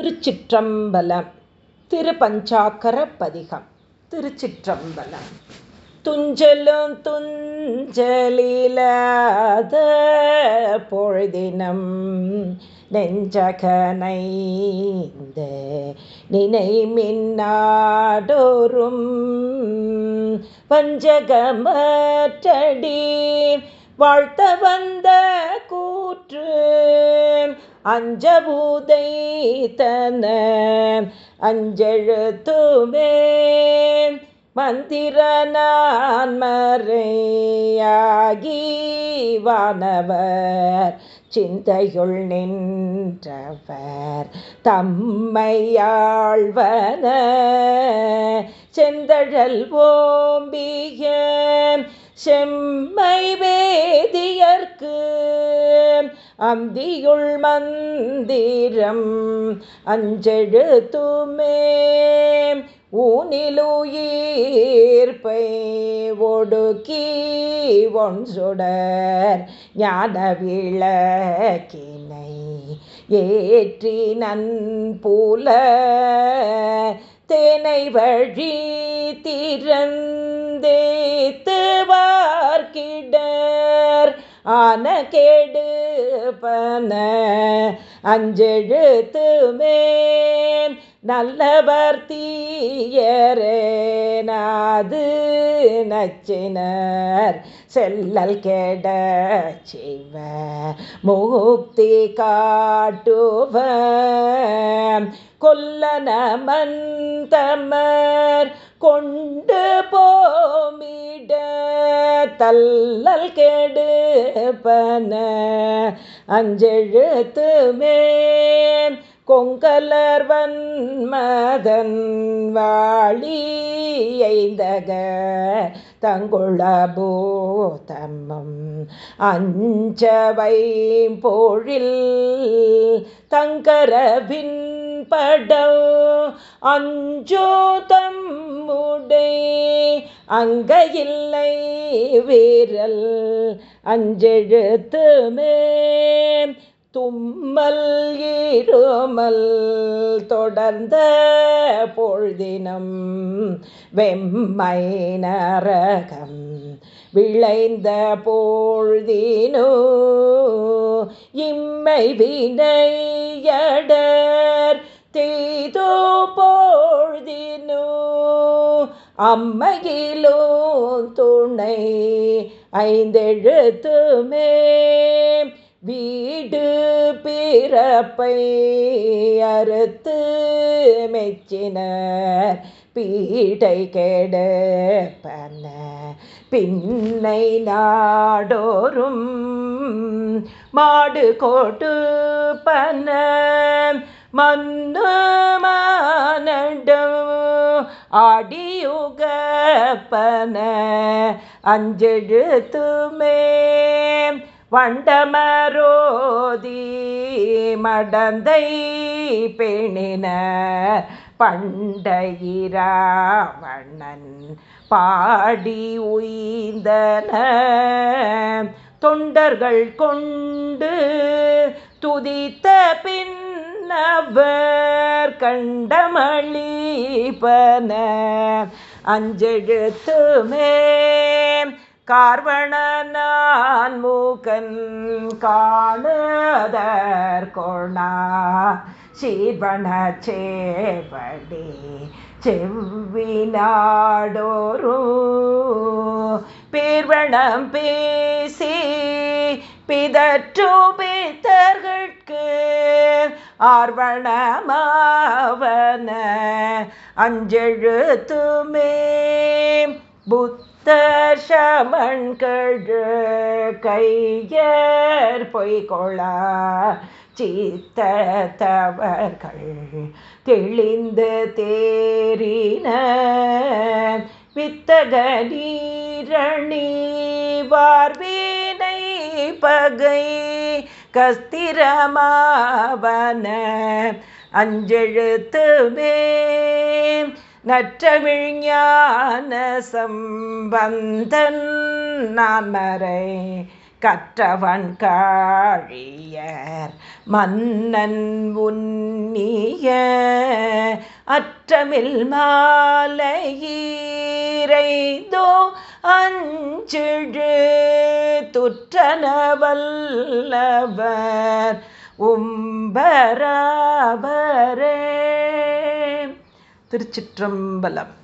திருச்சிற்றம்பலம். திருப்பஞ்சாக்கர பதிகம் திருச்சிற்றம்பலம். துஞ்சலும் துஞ்சலிலாத பொழுதினம் நெஞ்சகனைந்த நினை மின்னாடோறும் பஞ்சகமற்றடி வாழ்த்த வந்த கூற்று அஞ்சபூதை தன அஞ்செழுத்துமே. மந்திரனான் மறையாகி வானவர் சிந்தையுள் நின்றவர் தம்மையாழ்வன செந்தழல் ஓம்பிய செம்மை வேதியர்க்கு அந்தியுள் மந்திரம் அஞ்செழுத்துமே. ஊனிலுயிர்ப்பை ஒடுக்கி ஒன் சுடர் ஞான விளக்கினை ஏற்றி நன்புல தேனை வழி திறந்தேத்து ஆன கேடு பன அஞ்செழுத்துமே நல்லவர் தீயரேனாது நச்சினர். செல்லல் கெட செய்வ முக்தி காட்டுவ கொல்லன மந்தமர் கொண்டு போமிட தல்லல் கெடுப்பன அஞ்செழுத்துமே கொங்கலர் வன்மதன் வாழி ஐந்தக தங்குள அஞ்சவை போழில் தங்கரவின் படம் அஞ்சோதம் தம்முடை அங்க இல்லை வீரல் அஞ்செழுத்துமே தும்மல் இருமல் தொடர்ந்த பொழுதினம் வெம்மை நரகம் விளைந்த பொழுதினோ. இம்மை வினையட அம்மையிலோ துணை ஐந்தெழுத்துமே வீடு பிறப்பை அறுத்து மெச்சினர். பீடை கெடுப்பன பின்னை நாடோறும் மாடு கோட்டு பன மன்னு மானடம் ஆடியுகப்பன. அஞ்செழுத்துமே வண்டமரோதி மடந்தை பெணின பண்டையிராவண்ணன் பாடி உய்ந்தன. தொண்டர்கள் கொண்டு துதித்த பின் பின்னவர் கண்டமளிப்பன அஞ்செழுத்துமே கார்வணனான் மூக்கன் காணுதர் கொணா. சீர்வண சேவடி செவ்வினாடோரு. பேர்வணம் பேசி பிதற்று பித்தர்கட்கு. ஆர்வணமாவன. அஞ்செழுத்துமே புத்த சமண்கள் கையர் பொய்கொளா. சித்தவர்கள் தெளிந்து தேறின. வித்தக நீரணி வார்வீனை பகை கஸ்திரமாவன அஞ்செழுத்துவே நற்றவிழ்ஞான சம்பந்தன் நான் மறை கற்றவன் காழியர். மன்னன் உன்னிய அற்றமில் மாலையீரைதோ அஞ்சிழு துற்றனவல்லவர் உம்பராபரே திருச்சிற்றம்பலம்.